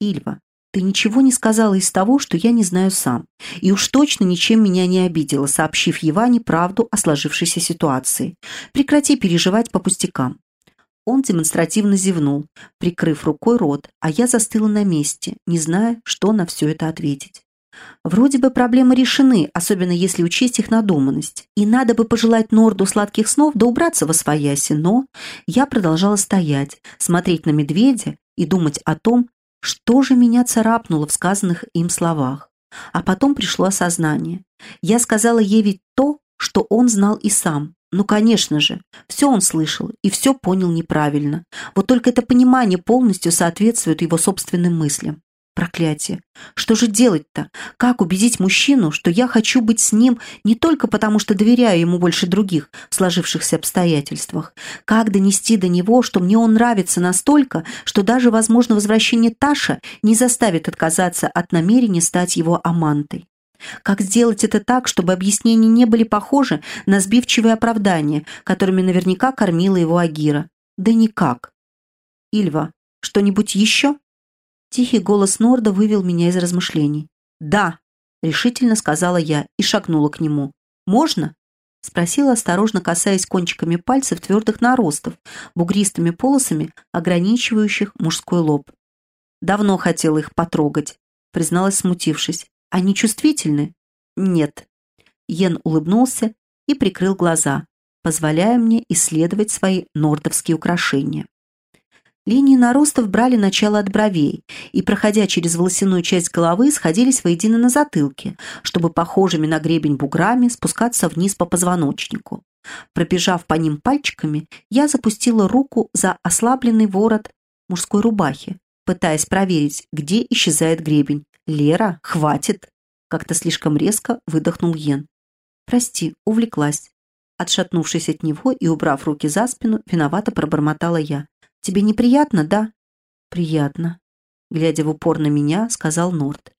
[SPEAKER 1] «Ильва, ты ничего не сказала из того, что я не знаю сам. И уж точно ничем меня не обидела, сообщив Еване правду о сложившейся ситуации. Прекрати переживать по пустякам. Он демонстративно зевнул, прикрыв рукой рот, а я застыла на месте, не зная, что на все это ответить. Вроде бы проблемы решены, особенно если учесть их надуманность. И надо бы пожелать Норду сладких снов да убраться во свояси, но я продолжала стоять, смотреть на медведя и думать о том, что же меня царапнуло в сказанных им словах? А потом пришло осознание. Я сказала ей ведь то, что он знал и сам. Ну, конечно же, все он слышал и все понял неправильно. Вот только это понимание полностью соответствует его собственным мыслям. Проклятие. Что же делать-то? Как убедить мужчину, что я хочу быть с ним не только потому, что доверяю ему больше других в сложившихся обстоятельствах? Как донести до него, что мне он нравится настолько, что даже, возможно, возвращение Таша не заставит отказаться от намерения стать его амантой? Как сделать это так, чтобы объяснения не были похожи на сбивчивые оправдания, которыми наверняка кормила его Агира? Да никак. Ильва, что-нибудь еще? Тихий голос Норда вывел меня из размышлений. «Да», — решительно сказала я и шагнула к нему. «Можно?» — спросила, осторожно касаясь кончиками пальцев твердых наростов, бугристыми полосами, ограничивающих мужской лоб. «Давно хотела их потрогать», — призналась, смутившись. «Они чувствительны?» «Нет». Йен улыбнулся и прикрыл глаза, позволяя мне исследовать свои нордовские украшения. Линии наростов брали начало от бровей и, проходя через волосяную часть головы, сходились воедино на затылке, чтобы похожими на гребень буграми спускаться вниз по позвоночнику. Пробежав по ним пальчиками, я запустила руку за ослабленный ворот мужской рубахи, пытаясь проверить, где исчезает гребень. «Лера, хватит!» Как-то слишком резко выдохнул Йен. «Прости, увлеклась». Отшатнувшись от него и убрав руки за спину, виновато пробормотала я. Тебе неприятно, да?» «Приятно», — глядя в упор на меня, сказал Норд.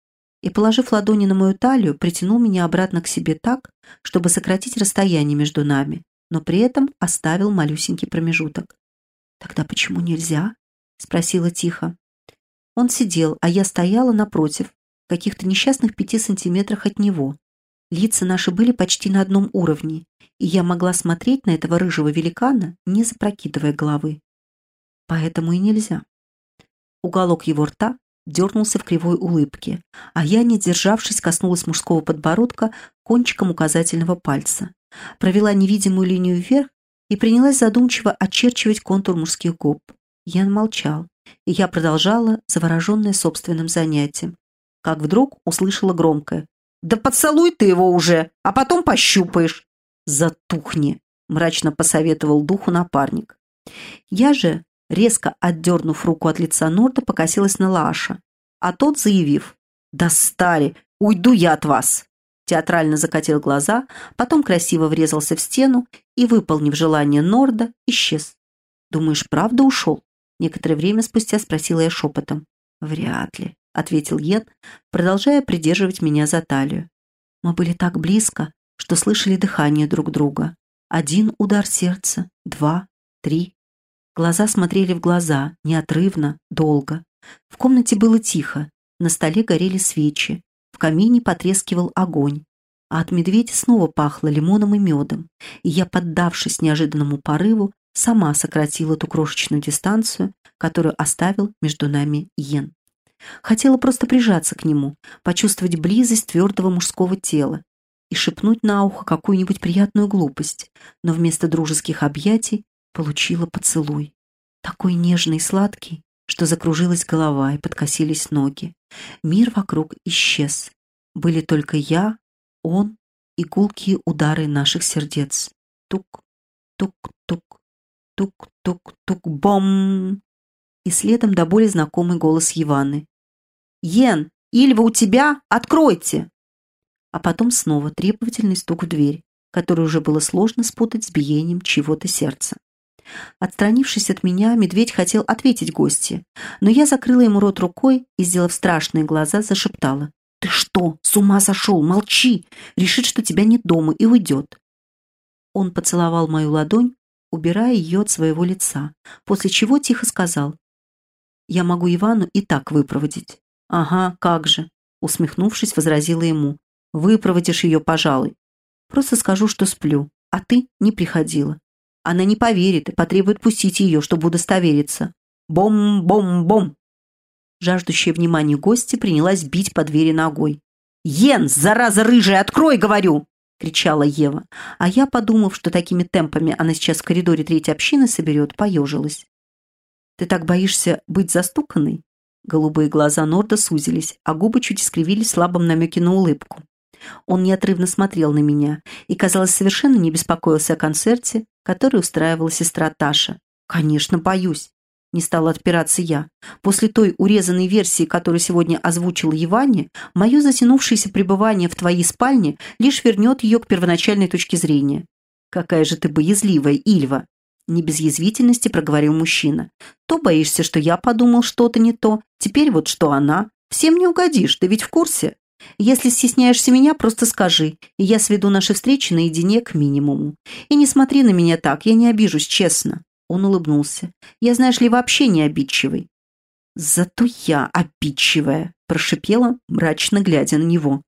[SPEAKER 1] И, положив ладони на мою талию, притянул меня обратно к себе так, чтобы сократить расстояние между нами, но при этом оставил малюсенький промежуток. «Тогда почему нельзя?» — спросила тихо. Он сидел, а я стояла напротив, в каких-то несчастных пяти сантиметрах от него. Лица наши были почти на одном уровне, и я могла смотреть на этого рыжего великана, не запрокидывая головы. Поэтому и нельзя. Уголок его рта дернулся в кривой улыбке, а я, не державшись, коснулась мужского подбородка кончиком указательного пальца, провела невидимую линию вверх и принялась задумчиво очерчивать контур мужских губ. Ян молчал, и я продолжала, завороженная собственным занятием, как вдруг услышала громкое «Да поцелуй ты его уже, а потом пощупаешь!» «Затухни!» — мрачно посоветовал духу напарник. Я же, резко отдернув руку от лица Норда, покосилась на Лаша, а тот, заявив «Достали! Уйду я от вас!» театрально закатил глаза, потом красиво врезался в стену и, выполнив желание Норда, исчез. «Думаешь, правда ушел?» Некоторое время спустя спросила я шепотом. «Вряд ли», — ответил Йен, продолжая придерживать меня за талию. Мы были так близко, что слышали дыхание друг друга. Один удар сердца, два, три. Глаза смотрели в глаза, неотрывно, долго. В комнате было тихо, на столе горели свечи, в камине потрескивал огонь, а от медведя снова пахло лимоном и медом, и я, поддавшись неожиданному порыву, сама сократила ту крошечную дистанцию, которую оставил между нами Йен. Хотела просто прижаться к нему, почувствовать близость твердого мужского тела и шепнуть на ухо какую-нибудь приятную глупость, но вместо дружеских объятий получила поцелуй. Такой нежный и сладкий, что закружилась голова и подкосились ноги. Мир вокруг исчез. Были только я, он и гулкие удары наших сердец. Тук, тук, тук, тук, тук, тук, бом! И следом до боли знакомый голос Иваны. «Йен, Ильва у тебя? Откройте!» А потом снова требовательный стук в дверь, который уже было сложно спутать с биением чего-то сердца. Отстранившись от меня, медведь хотел ответить гости, но я закрыла ему рот рукой и, сделав страшные глаза, зашептала. «Ты что, с ума сошел? Молчи! Решит, что тебя нет дома, и уйдет!» Он поцеловал мою ладонь, убирая ее от своего лица, после чего тихо сказал. «Я могу Ивану и так выпроводить». «Ага, как же!» Усмехнувшись, возразила ему. «Выпроводишь ее, пожалуй. Просто скажу, что сплю, а ты не приходила. Она не поверит и потребует пустить ее, чтобы удостовериться. Бом-бом-бом! Жаждущая внимания гости принялась бить по двери ногой. «Йен, зараза рыжая, открой, говорю!» — кричала Ева. А я, подумав, что такими темпами она сейчас в коридоре третьей общины соберет, поежилась. «Ты так боишься быть застуканной?» Голубые глаза Норда сузились, а губы чуть искривились в слабом намеке на улыбку. Он неотрывно смотрел на меня и, казалось, совершенно не беспокоился о концерте, который устраивала сестра Таша. «Конечно, боюсь. Не стала отпираться я. После той урезанной версии, которую сегодня озвучил Еване, мое затянувшееся пребывание в твоей спальне лишь вернет ее к первоначальной точке зрения. «Какая же ты боязливая, Ильва!» Не без язвительности проговорил мужчина. «То боишься, что я подумал что-то не то, теперь вот что она. Всем не угодишь, ты ведь в курсе? Если стесняешься меня, просто скажи, и я сведу наши встречи наедине к минимуму. И не смотри на меня так, я не обижусь, честно». Он улыбнулся. «Я, знаешь ли, вообще не обидчивый». «Зато я обидчивая», – прошипела, мрачно глядя на него.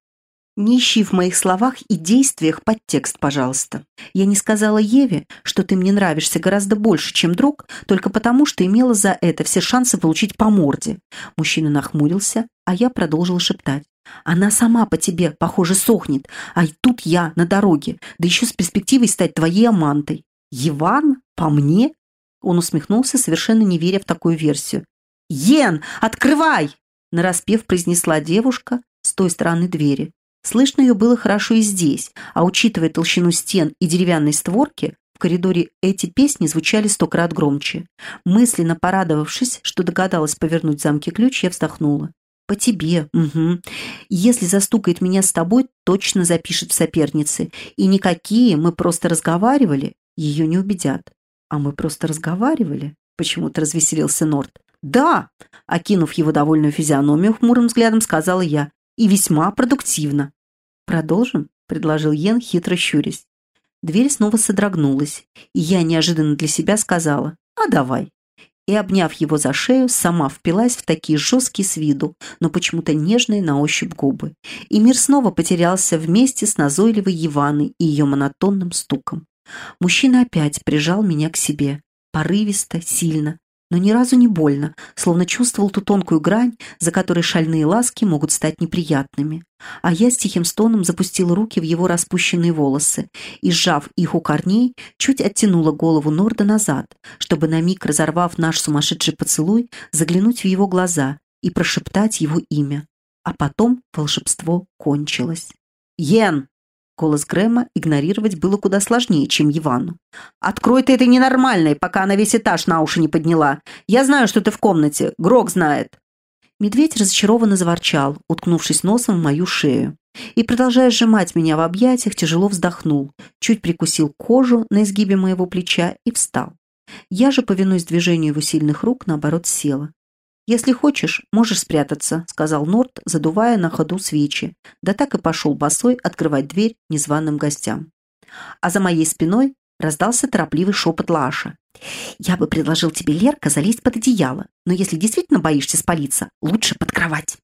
[SPEAKER 1] «Не ищи в моих словах и действиях подтекст, пожалуйста. Я не сказала Еве, что ты мне нравишься гораздо больше, чем друг, только потому, что имела за это все шансы получить по морде». Мужчина нахмурился, а я продолжила шептать. «Она сама по тебе, похоже, сохнет, а тут я на дороге, да еще с перспективой стать твоей амантой. Еван? По мне? Он усмехнулся, совершенно не веря в такую версию. «Йен, открывай!» нараспев произнесла девушка с той стороны двери. Слышно ее было хорошо и здесь, а учитывая толщину стен и деревянной створки, в коридоре эти песни звучали сто крат громче. Мысленно порадовавшись, что догадалась повернуть замки ключ, я вздохнула. «По тебе, угу. Если застукает меня с тобой, точно запишет в сопернице. И никакие, мы просто разговаривали, ее не убедят. «А мы просто разговаривали?» — почему-то развеселился Норт. «Да!» — окинув его довольную физиономию хмурым взглядом, сказала я. «И весьма продуктивно». «Продолжим?» — предложил Йен, хитро щурясь. Дверь снова содрогнулась, и я неожиданно для себя сказала «А давай». И, обняв его за шею, сама впилась в такие жесткие с виду, но почему-то нежные на ощупь губы. И мир снова потерялся вместе с назойливой Еваной и ее монотонным стуком. Мужчина опять прижал меня к себе. Порывисто, сильно, но ни разу не больно, словно чувствовал ту тонкую грань, за которой шальные ласки могут стать неприятными. А я с тихим стоном запустила руки в его распущенные волосы и, сжав их у корней, чуть оттянула голову Норда назад, чтобы на миг, разорвав наш сумасшедший поцелуй, заглянуть в его глаза и прошептать его имя. А потом волшебство кончилось. «Йен!» Голос Грэма игнорировать было куда сложнее, чем Ивану. «Открой ты это ненормальной, пока она весь этаж на уши не подняла. Я знаю, что ты в комнате. Грок знает». Медведь разочарованно заворчал, уткнувшись носом в мою шею. И, продолжая сжимать меня в объятиях, тяжело вздохнул, чуть прикусил кожу на изгибе моего плеча и встал. Я же, повинуясь движению его сильных рук, наоборот села. «Если хочешь, можешь спрятаться», — сказал Норт, задувая на ходу свечи. Да так и пошел босой открывать дверь незваным гостям. А за моей спиной раздался торопливый шепот Лаша. «Я бы предложил тебе, Лерка, залезть под одеяло, но если действительно боишься спалиться, лучше под кровать».